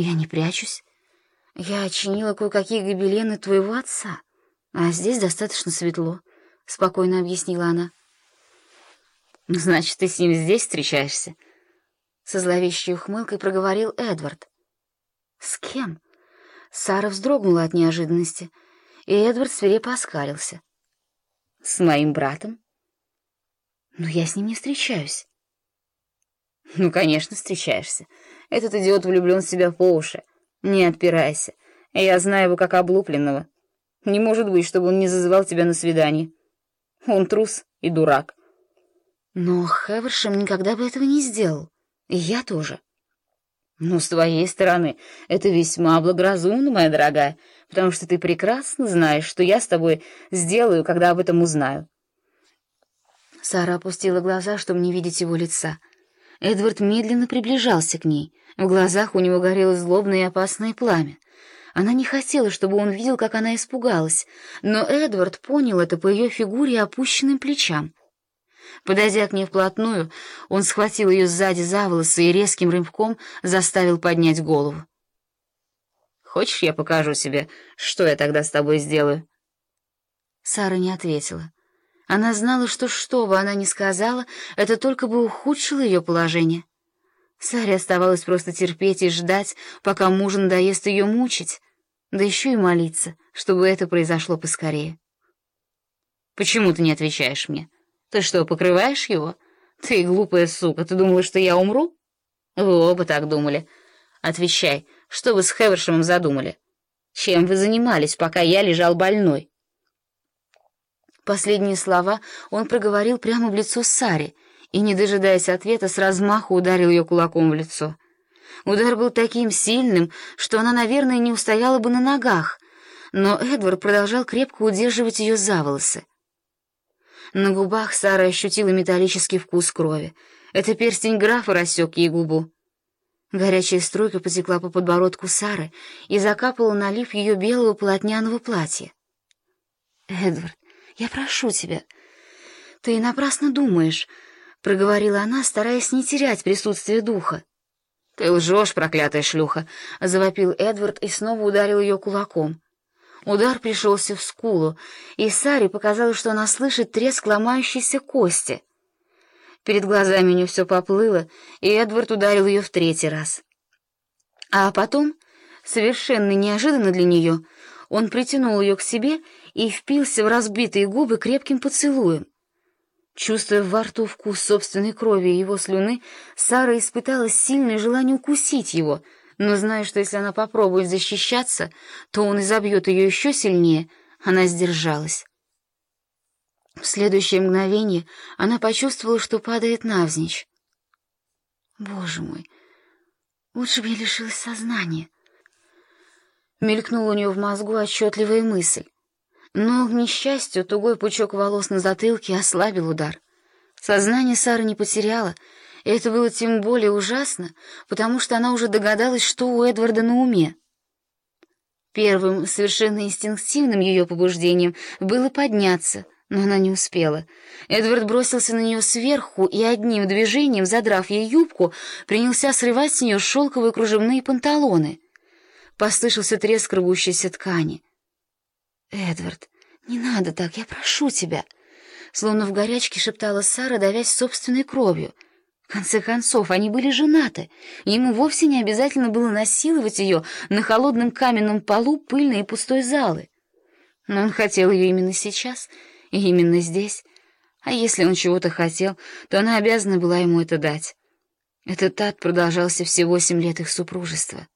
Я не прячусь. Я очинила кое-какие гобелены твоего отца, а здесь достаточно светло, — спокойно объяснила она. Значит, ты с ним здесь встречаешься? Со зловещей ухмылкой проговорил Эдвард. С кем? Сара вздрогнула от неожиданности, и Эдвард свирепо оскалился. С моим братом? Но я с ним не встречаюсь. Ну, конечно, встречаешься. Этот идиот влюблен в себя по уши. Не отпирайся. Я знаю его как облупленного. Не может быть, чтобы он не зазывал тебя на свидание. Он трус и дурак. Но Хевершем никогда бы этого не сделал. И я тоже. Ну, с твоей стороны, это весьма благоразумно, моя дорогая, потому что ты прекрасно знаешь, что я с тобой сделаю, когда об этом узнаю. Сара опустила глаза, чтобы не видеть его лица. Эдвард медленно приближался к ней. В глазах у него горело злобное и опасное пламя. Она не хотела, чтобы он видел, как она испугалась, но Эдвард понял это по ее фигуре и опущенным плечам. Подойдя к ней вплотную, он схватил ее сзади за волосы и резким рывком заставил поднять голову. «Хочешь, я покажу себе, что я тогда с тобой сделаю?» Сара не ответила. Она знала, что что бы она ни сказала, это только бы ухудшило ее положение. Саре оставалось просто терпеть и ждать, пока муж надоест ее мучить, да еще и молиться, чтобы это произошло поскорее. «Почему ты не отвечаешь мне? Ты что, покрываешь его? Ты глупая сука, ты думала, что я умру?» «Вы оба так думали. Отвечай, что вы с Хевершемом задумали? Чем вы занимались, пока я лежал больной?» Последние слова он проговорил прямо в лицо Саре и, не дожидаясь ответа, с размаху ударил ее кулаком в лицо. Удар был таким сильным, что она, наверное, не устояла бы на ногах, но Эдвард продолжал крепко удерживать ее за волосы. На губах Сара ощутила металлический вкус крови. Это перстень графа рассек ей губу. Горячая струйка потекла по подбородку Сары и закапала на лиф ее белого полотняного платья. «Эдвард, я прошу тебя. Ты напрасно думаешь, — проговорила она, стараясь не терять присутствие духа. «Ты лжешь, проклятая шлюха!» — завопил Эдвард и снова ударил ее кулаком. Удар пришелся в скулу, и Саре показалось, что она слышит треск ломающейся кости. Перед глазами у нее все поплыло, и Эдвард ударил ее в третий раз. А потом, совершенно неожиданно для нее, он притянул ее к себе и впился в разбитые губы крепким поцелуем. Чувствуя во рту вкус собственной крови и его слюны, Сара испытала сильное желание укусить его, но, зная, что если она попробует защищаться, то он изобьет ее еще сильнее, она сдержалась. В следующее мгновение она почувствовала, что падает навзничь. «Боже мой, лучше бы я лишилась сознания!» Мелькнула у нее в мозгу отчетливая мысль. Но, к несчастью, тугой пучок волос на затылке ослабил удар. Сознание Сара не потеряла, и это было тем более ужасно, потому что она уже догадалась, что у Эдварда на уме. Первым, совершенно инстинктивным ее побуждением было подняться, но она не успела. Эдвард бросился на нее сверху и одним движением, задрав ей юбку, принялся срывать с нее шелковые кружевные панталоны — Послышался треск рвущейся ткани. «Эдвард, не надо так, я прошу тебя!» Словно в горячке шептала Сара, давясь собственной кровью. В конце концов, они были женаты, ему вовсе не обязательно было насиловать ее на холодном каменном полу пыльной и пустой залы. Но он хотел ее именно сейчас и именно здесь. А если он чего-то хотел, то она обязана была ему это дать. Этот ад продолжался все восемь лет их супружества.